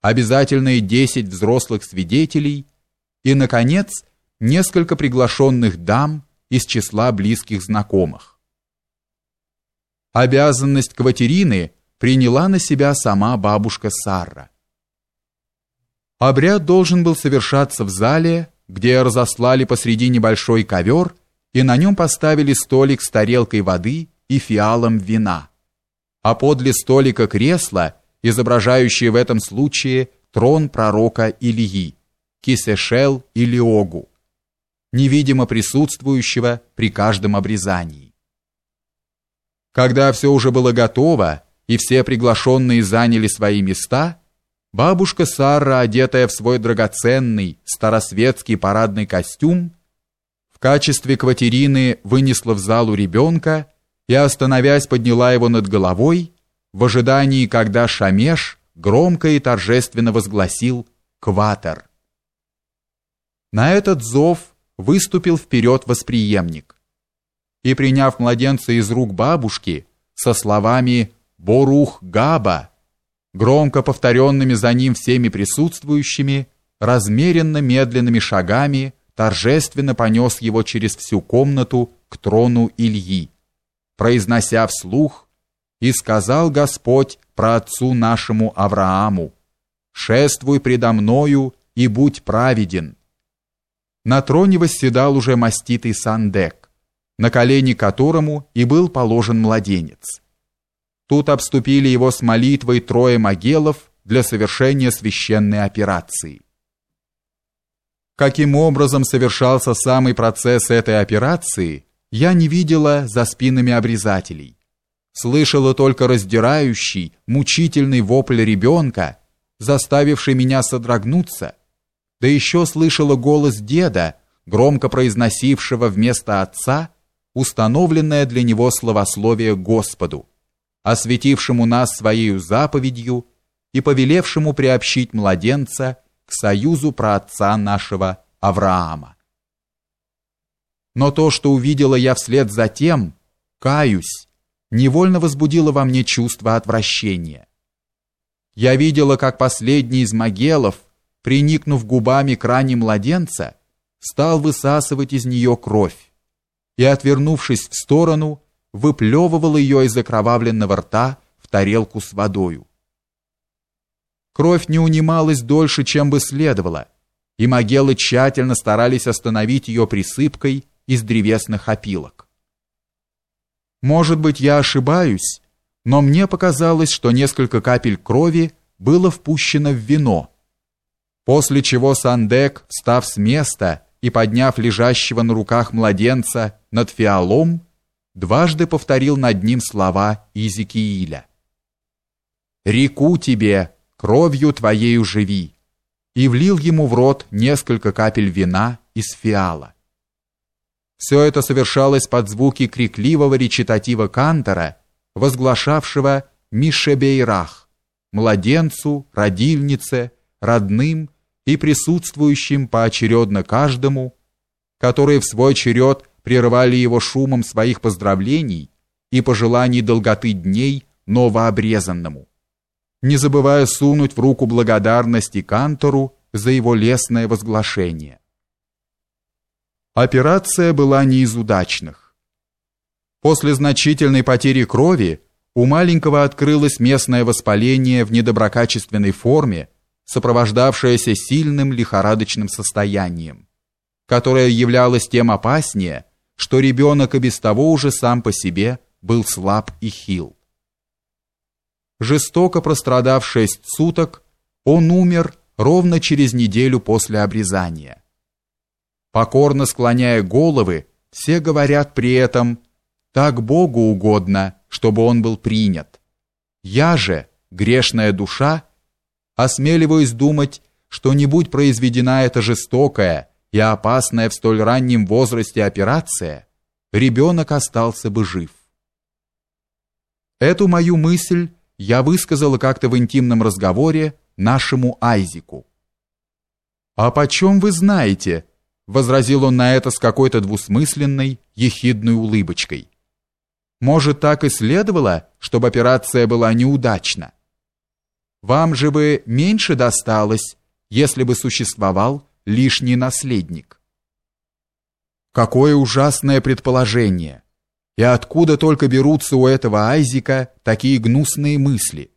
обязательные 10 взрослых свидетелей и, наконец, несколько приглашенных дам из числа близких знакомых. Обязанность Кватерины приняла на себя сама бабушка Сарра. Обряд должен был совершаться в зале, где разослали посреди небольшой ковер и на нем поставили столик с тарелкой воды и фиалом вина, а подле столика кресло, изображающее в этом случае трон пророка Илии, Кисешел или Огу, невидимо присутствующего при каждом обрезании. Когда все уже было готово и все приглашенные заняли свои места, бабушка Сара, одетая в свой драгоценный старосветский парадный костюм, в качестве кватерины вынесла в залу ребенка и, остановясь, подняла его над головой в ожидании, когда Шамеш громко и торжественно возгласил «Кватер». На этот зов выступил вперед восприемник и, приняв младенца из рук бабушки со словами «Борух Габа», громко повторенными за ним всеми присутствующими, размеренно медленными шагами торжественно понес его через всю комнату к трону Ильи, произнося вслух «И сказал Господь про отцу нашему Аврааму, «Шествуй предо мною и будь праведен». На троне восседал уже маститый Сандек, на колени которому и был положен младенец. Тут обступили его с молитвой трое могилов для совершения священной операции. Каким образом совершался самый процесс этой операции, я не видела за спинами обрезателей. Слышала только раздирающий, мучительный вопль ребенка, заставивший меня содрогнуться, да еще слышала голос деда, громко произносившего вместо отца установленное для него словословие Господу, осветившему нас своей заповедью и повелевшему приобщить младенца к союзу праотца нашего Авраама. Но то, что увидела я вслед за тем, каюсь, невольно возбудило во мне чувство отвращения. Я видела, как последний из могелов, приникнув губами к ране младенца, стал высасывать из нее кровь и, отвернувшись в сторону, выплевывал ее из окровавленного рта в тарелку с водою. Кровь не унималась дольше, чем бы следовало, и могилы тщательно старались остановить ее присыпкой из древесных опилок. Может быть, я ошибаюсь, но мне показалось, что несколько капель крови было впущено в вино, после чего Сандек, встав с места и подняв лежащего на руках младенца над фиалом, дважды повторил над ним слова Изикииля. «Реку тебе, кровью твоею живи!» и влил ему в рот несколько капель вина из фиала. Все это совершалось под звуки крикливого речитатива кантора, возглашавшего «Мишебейрах» младенцу, родильнице, родным и присутствующим поочередно каждому, которые в свой черед прерывали его шумом своих поздравлений и пожеланий долготы дней новообрезанному, не забывая сунуть в руку благодарности кантору за его лестное возглашение. Операция была не из удачных. После значительной потери крови у маленького открылось местное воспаление в недоброкачественной форме, сопровождавшееся сильным лихорадочным состоянием, которое являлось тем опаснее, что ребенок и без того уже сам по себе был слаб и хил. Жестоко прострадав шесть суток, он умер ровно через неделю после обрезания. Покорно склоняя головы, все говорят при этом «так Богу угодно, чтобы он был принят». Я же, грешная душа, осмеливаюсь думать, что не будь произведена эта жестокая и опасная в столь раннем возрасте операция, ребенок остался бы жив. Эту мою мысль я высказала как-то в интимном разговоре нашему Айзику. «А почем вы знаете?» — возразил он на это с какой-то двусмысленной, ехидной улыбочкой. «Может, так и следовало, чтобы операция была неудачна?» Вам же бы меньше досталось, если бы существовал лишний наследник. Какое ужасное предположение! И откуда только берутся у этого Айзика такие гнусные мысли?